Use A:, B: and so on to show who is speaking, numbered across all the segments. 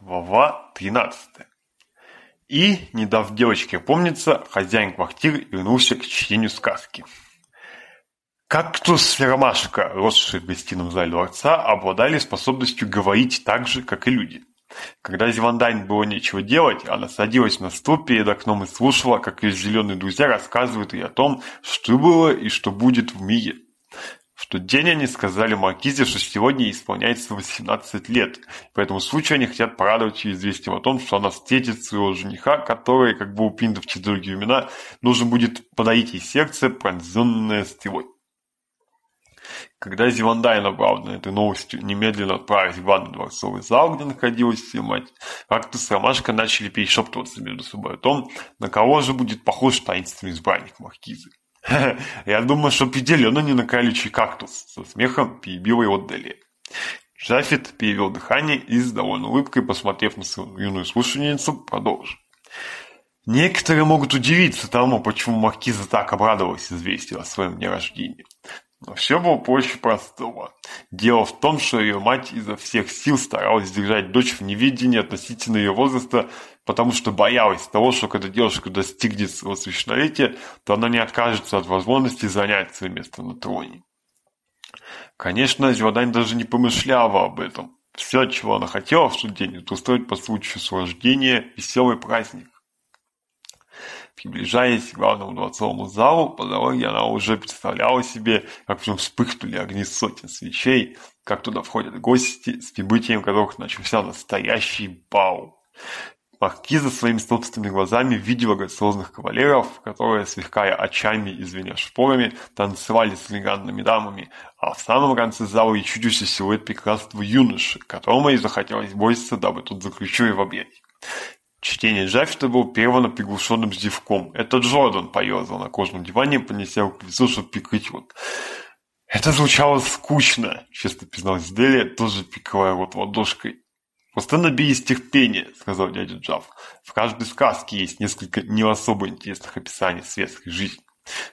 A: глава 13. И, не дав девочке помниться, хозяин квартиры вернулся к чтению сказки. Кактус ромашка, росшие в гостином зале дворца, обладали способностью говорить так же, как и люди. Когда Зивандань было нечего делать, она садилась на стул перед окном и слушала, как ее зеленые друзья рассказывают ей о том, что было и что будет в мире что день они сказали Маркизе, что сегодня исполняется 18 лет. По этому случаю они хотят порадовать ее известием о том, что она встретит своего жениха, который, как бы у пиндов другие имена, нужно будет подарить ей сердце, пронзенное стрелой. Когда Зивандай, направленный этой новостью, немедленно отправились в ванну дворцовый зал, где находилась ее мать, Рактус и Ромашка начали перешептываться между собой о том, на кого же будет похож таинственный избранник Маркизы. Я думаю, что определенно не на колючий кактус. Со смехом перебил его Дели. Джафет перевел дыхание и с довольной улыбкой, посмотрев на свою юную слушательницу, продолжил. Некоторые могут удивиться тому, почему Маркиза так обрадовалась известию о своем дне рождения. Но все было проще простого. Дело в том, что ее мать изо всех сил старалась держать дочь в неведении относительно ее возраста потому что боялась того, что когда девушка достигнет своего совершеннолетия, то она не откажется от возможности занять свое место на троне. Конечно, Зиодань даже не помышляла об этом. Все, чего она хотела в тот день, это устроить по случаю своего веселый праздник. Приближаясь к главному дворцовому залу, по дороге она уже представляла себе, как в нем вспыхнули огни сотен свечей, как туда входят гости, с прибытием которых начался настоящий бал маркиза своими собственными глазами видела грациозных кавалеров, которые, сверкая очами и звеня шпорами, танцевали с элегантными дамами, а в самом конце зала и чудился силуэт прекрасного юноши, которому и захотелось бойся, дабы тут заключили в объятии. Чтение Джаффета было прервано приглушенным зевком. Это Джордан поерзал на кожном диване, понеся руку к лицу, чтобы прикрыть вот. «Это звучало скучно», — честно призналась Делия, тоже пикая вот ладошкой. Установи без терпения, — сказал дядя Джав. В каждой сказке есть несколько не особо интересных описаний светской жизни.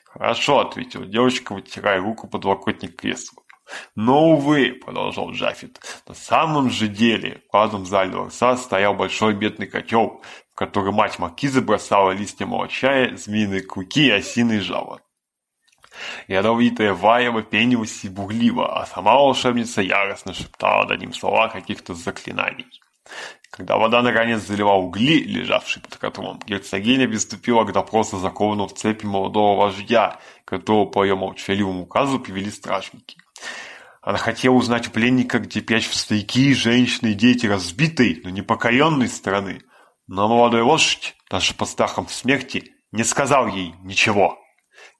A: Хорошо, — ответила девочка, вытирая руку подлокотник кресла. Но, увы, — продолжал Джафет, — на самом же деле в каждом зале дворца стоял большой бедный котел, в который мать Маркизы бросала листья молочая, змеиные клыки и осиные жало. Яровитая ваева пенилась и бурлила, а сама волшебница яростно шептала одним слова каких-то заклинаний. Когда вода наконец залила угли, лежавшие под котлом, герцогиня приступила к допросу закованного в цепи молодого вождя, которого по ее молчаливому указу привели стражники. Она хотела узнать у пленника, где печь в старики, женщины и дети разбитой, но непокоренной страны. Но молодой лошадь, даже под страхом смерти, не сказал ей ничего.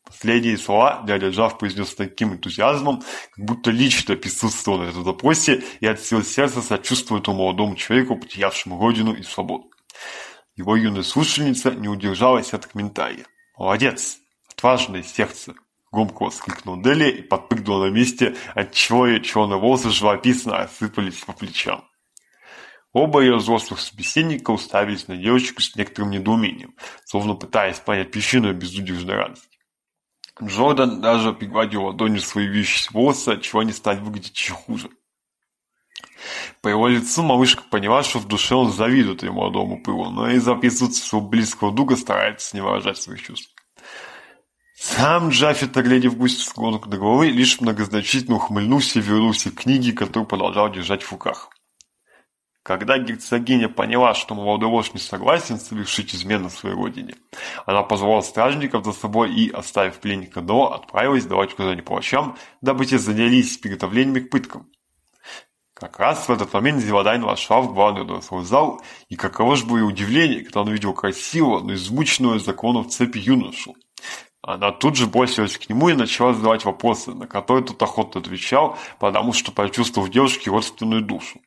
A: Последние слова дядя Джав произнес с таким энтузиазмом, как будто лично присутствовал на этом допросе и от всего сердца сочувствовал этому молодому человеку, потерявшему родину и свободу. Его юная слушательница не удержалась от комментария. «Молодец! Отважное сердце!» Громко воскликнул Дели и подпрыгнул на месте, отчего ее черные волосы живописно осыпались по плечам. Оба ее взрослых собеседника уставились на девочку с некоторым недоумением, словно пытаясь понять причину безудержной радости. Джордан даже пригладил ладонью свои вещи, волосы, отчего они стали выглядеть еще хуже. По его лицу малышка поняла, что в душе он завидует ее молодому пылу, но из-за присутствия своего близкого друга старается не выражать своих чувств. Сам Джаффет, оглядев гусь с склонку до головы, лишь многозначительно ухмыльнулся и вернулся к книге, которую продолжал держать в руках. Когда герцогиня поняла, что молодой не согласен, совершить измену своей родине, она позвала стражников за собой и, оставив пленника до, отправилась давать указания палачам, дабы те занялись приготовлениями к пыткам. Как раз в этот момент Зеладайн вошла в главный родовой зал, и каково же было удивление, когда он увидел красивого, но измученного в цепи юношу. Она тут же бросилась к нему и начала задавать вопросы, на которые тот охотно отвечал, потому что почувствовал в девушке родственную душу.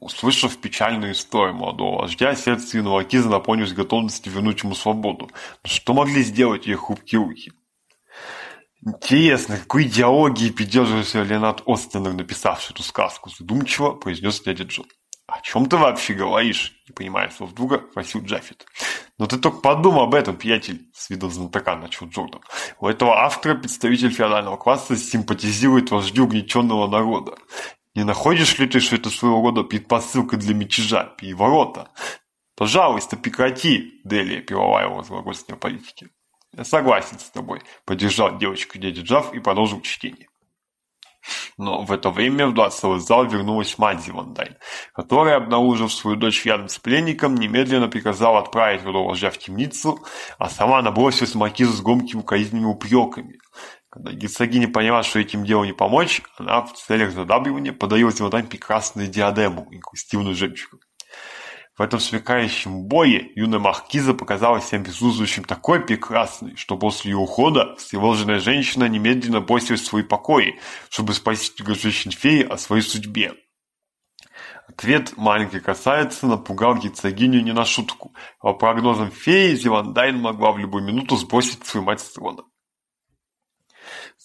A: Услышав печальную историю молодого вождя, сердце юного Киза наполнилось готовностью вернуть ему свободу. Но что могли сделать ее хрупкие ухи? «Интересно, какой идеологии придерживался Леонард Остенер, написавший эту сказку?» – задумчиво произнес дядя Джон. «О чем ты вообще говоришь?» – не понимая слов друга, спросил Джаффет. «Но ты только подумай об этом, приятель!» – с видом знатока начал Джордан. «У этого автора представитель феодального класса симпатизирует вождю угнетенного народа. Не находишь ли ты, что это своего рода предпосылка для мятежа, переворота? Пожалуйста, прекрати, Делия Пивоваева злогостной политики. Я согласен с тобой, поддержал девочку дядя Джав и продолжил чтение. Но в это время в дворцовый зал вернулась мать Зивандайн, которая, обнаружив свою дочь рядом с пленником, немедленно приказала отправить его родовождя в темницу, а сама набросилась маркизу с громкими укоризненными упреками. Когда герцогиня поняла, что этим делу не помочь, она в целях задабривания подарила Зелотань прекрасную диадему, инкустивную жемчугу. В этом сверкающем бое юная Маркиза показала всем присутствующим такой прекрасный, что после ее ухода встревоженная женщина немедленно бросилась в свои покои, чтобы спасти у женщин-феи о своей судьбе. Ответ маленькой красавицы напугал герцогиню не на шутку. По прогнозам феи, Зеландайн могла в любую минуту сбросить свою мать с трона.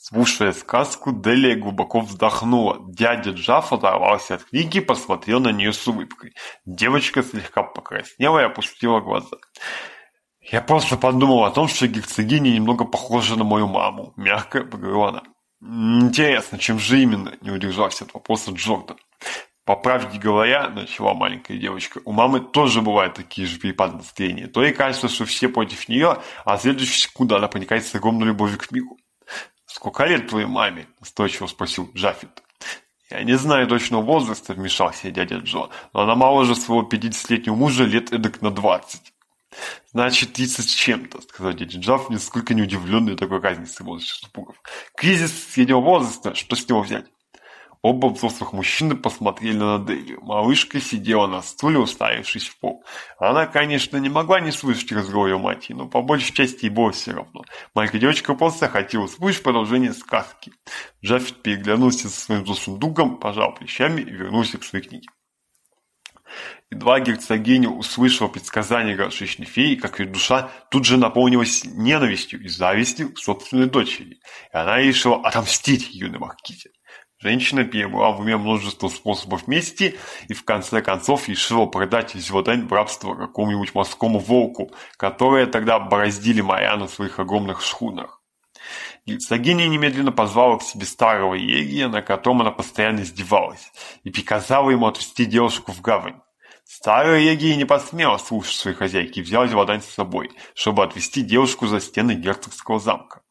A: Слушая сказку, Делия глубоко вздохнула. Дядя Джав оторвался от книги и посмотрел на нее с улыбкой. Девочка слегка покраснела и опустила глаза. «Я просто подумал о том, что герцогиня немного похожа на мою маму», — мягко поговорила она. «Интересно, чем же именно?» — не удержался от вопроса Джордан. По правде говоря, начала маленькая девочка, у мамы тоже бывают такие же перепады настроения. То ей кажется, что все против нее, а в следующую секунду она проникается огромной любовью к мигу. «Сколько лет твоей маме?» – настойчиво спросил Джафет. «Я не знаю точного возраста», – вмешался дядя Джо, «но она мало же своего пятидесятилетнего мужа лет эдак на двадцать». «Значит, тридцать с чем-то», – сказал дядя Джаф, нисколько не удивленный такой разницей возраста супругов. «Кризис среднего возраста, что с него взять?» Оба взрослых мужчины посмотрели на Делию. Малышка сидела на стуле, уставившись в пол. Она, конечно, не могла не слышать разговор ее матери, но по большей части ей было все равно. Маленькая девочка просто хотела услышать продолжение сказки. Джаффит переглянулся со своим взрослым другом, пожал плечами и вернулся к своей книге и два герцогини, услышав предсказание горшечной феи, как ее душа тут же наполнилась ненавистью и завистью к собственной дочери, и она решила отомстить юной Маркизе. Женщина перебрала в уме множество способов мести и в конце концов решила продать его дань в рабство какому-нибудь морскому волку, которые тогда бороздили моря на своих огромных шхунах. Герцогиня немедленно позвала к себе старого егия, на котором она постоянно издевалась, и приказала ему отвезти девушку в гавань. Старый Егия не посмел слушать своей хозяйки и взял чемодан с собой, чтобы отвезти девушку за стены герцогского замка.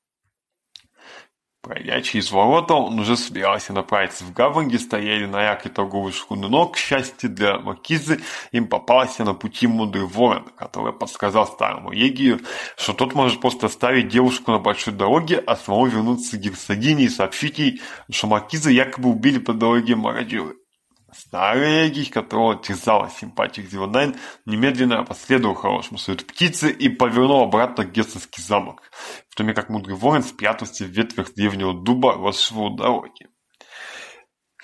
A: Пройдя через ворота, он уже собирался направиться в гавань, где стояли на якоре торговые шхуны, но, к счастью для макизы, им попался на пути мудрый ворон, который подсказал старому Егию, что тот может просто оставить девушку на большой дороге, а самому вернуться к герцогине и сообщить ей, что макизы якобы убили по дороге мародеры. Старый, которого терзала симпатия к Зеландайн, немедленно последовал хорошему совету птицы и повернул обратно в Гессенский замок, в то время как мудрый ворон спрятался в ветвях древнего дуба, росшего у дороги.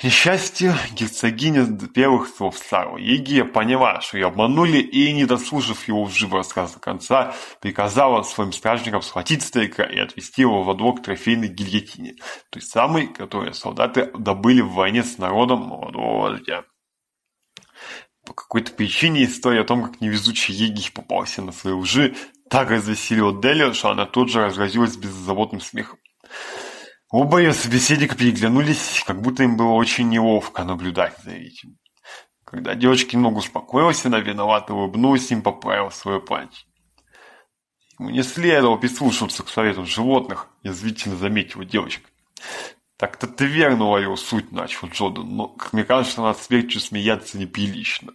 A: К несчастью, герцогиня первых слов старого Егия поняла, что ее обманули, и, не дослушав его вживую рассказ до конца, приказала своим стражникам схватить старика и отвезти его во двор к трофейной гильотине, той самой, которую солдаты добыли в войне с народом молодого дня. По какой-то причине история о том, как невезучий егерь попался на свои лжи, так развеселила Дели, что она тут же разразилась беззаботным смехом. Оба ее собеседника переглянулись, как будто им было очень неловко наблюдать за этим. Когда девочка немного успокоилась, она виновато улыбнулась им поправила свое платье. Ему не следовало прислушиваться к совету животных, язвительно заметила девочка. Так-то ты вернула его суть, начал Джордан, но, как мне кажется, она сверчу смеяться неприлично.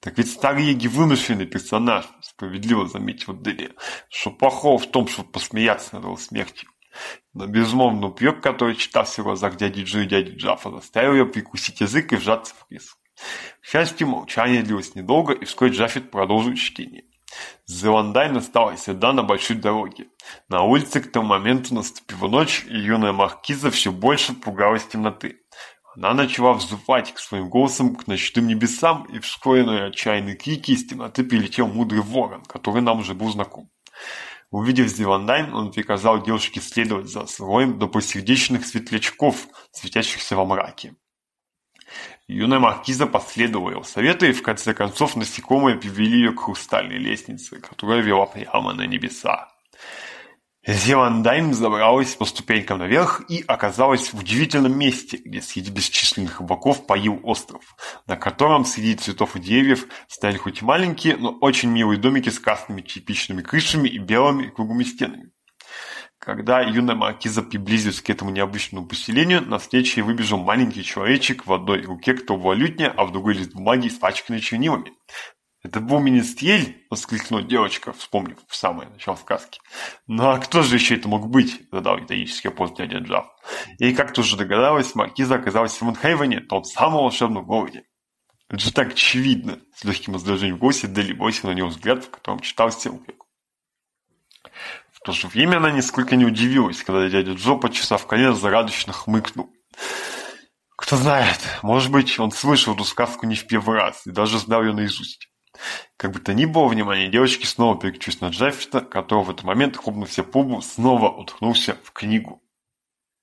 A: Так ведь старый Старьеги вымышленный персонаж, справедливо заметил Дели, что плохого в том, что посмеяться над его смертью. Безумовно, Пьер, который читався в глазах дяди Джо и дяди Джафа, заставил ее прикусить язык и вжаться в кресло. К счастью, молчание длилось недолго, и вскоре Джафет продолжил чтение. Зеландайн осталась всегда на большой дороге. На улице к тому моменту наступила ночь, и юная маркиза все больше пугалась темноты. Она начала взывать к своим голосам, к ночным небесам, и вскоре на отчаянные крики из темноты прилетел мудрый ворон, который нам уже был знаком. Увидев Зеландайн, он приказал девушке следовать за своим до посердечных светлячков, светящихся во мраке. Юная маркиза последовала его совету, и в конце концов насекомые привели ее к хрустальной лестнице, которая вела прямо на небеса. Зеландайм забралась по ступенькам наверх и оказалась в удивительном месте, где среди бесчисленных облаков поил остров, на котором среди цветов и деревьев стояли хоть маленькие, но очень милые домики с красными черепичными крышами и белыми круглыми стенами. Когда юная маркиза приблизилась к этому необычному поселению, на встрече выбежал маленький человечек в одной руке кто валютня, а в другой лист бумаги, испачканный чернилами. Это Бумини стиль, воскликнула девочка, вспомнив самое начало сказки. Ну а кто же еще это мог быть? задал риторический вопрос дядя Джав. И как тоже догадалась, маркиза оказалась в Монхейвене, том самом волшебном городе. Это же так очевидно, с легким раздражением в голосе Дели бросила на него взгляд, в котором читал упрек. В то же время она нисколько не удивилась, когда дядя Джо, почесав колено, зарадочно хмыкнул. Кто знает, может быть, он слышал эту сказку не в первый раз и даже знал ее наизусть. Как бы то ни было, внимание девочки снова переключилось на Джеффрита, который в этот момент, хлопнув себе пубу, снова уткнулся в книгу.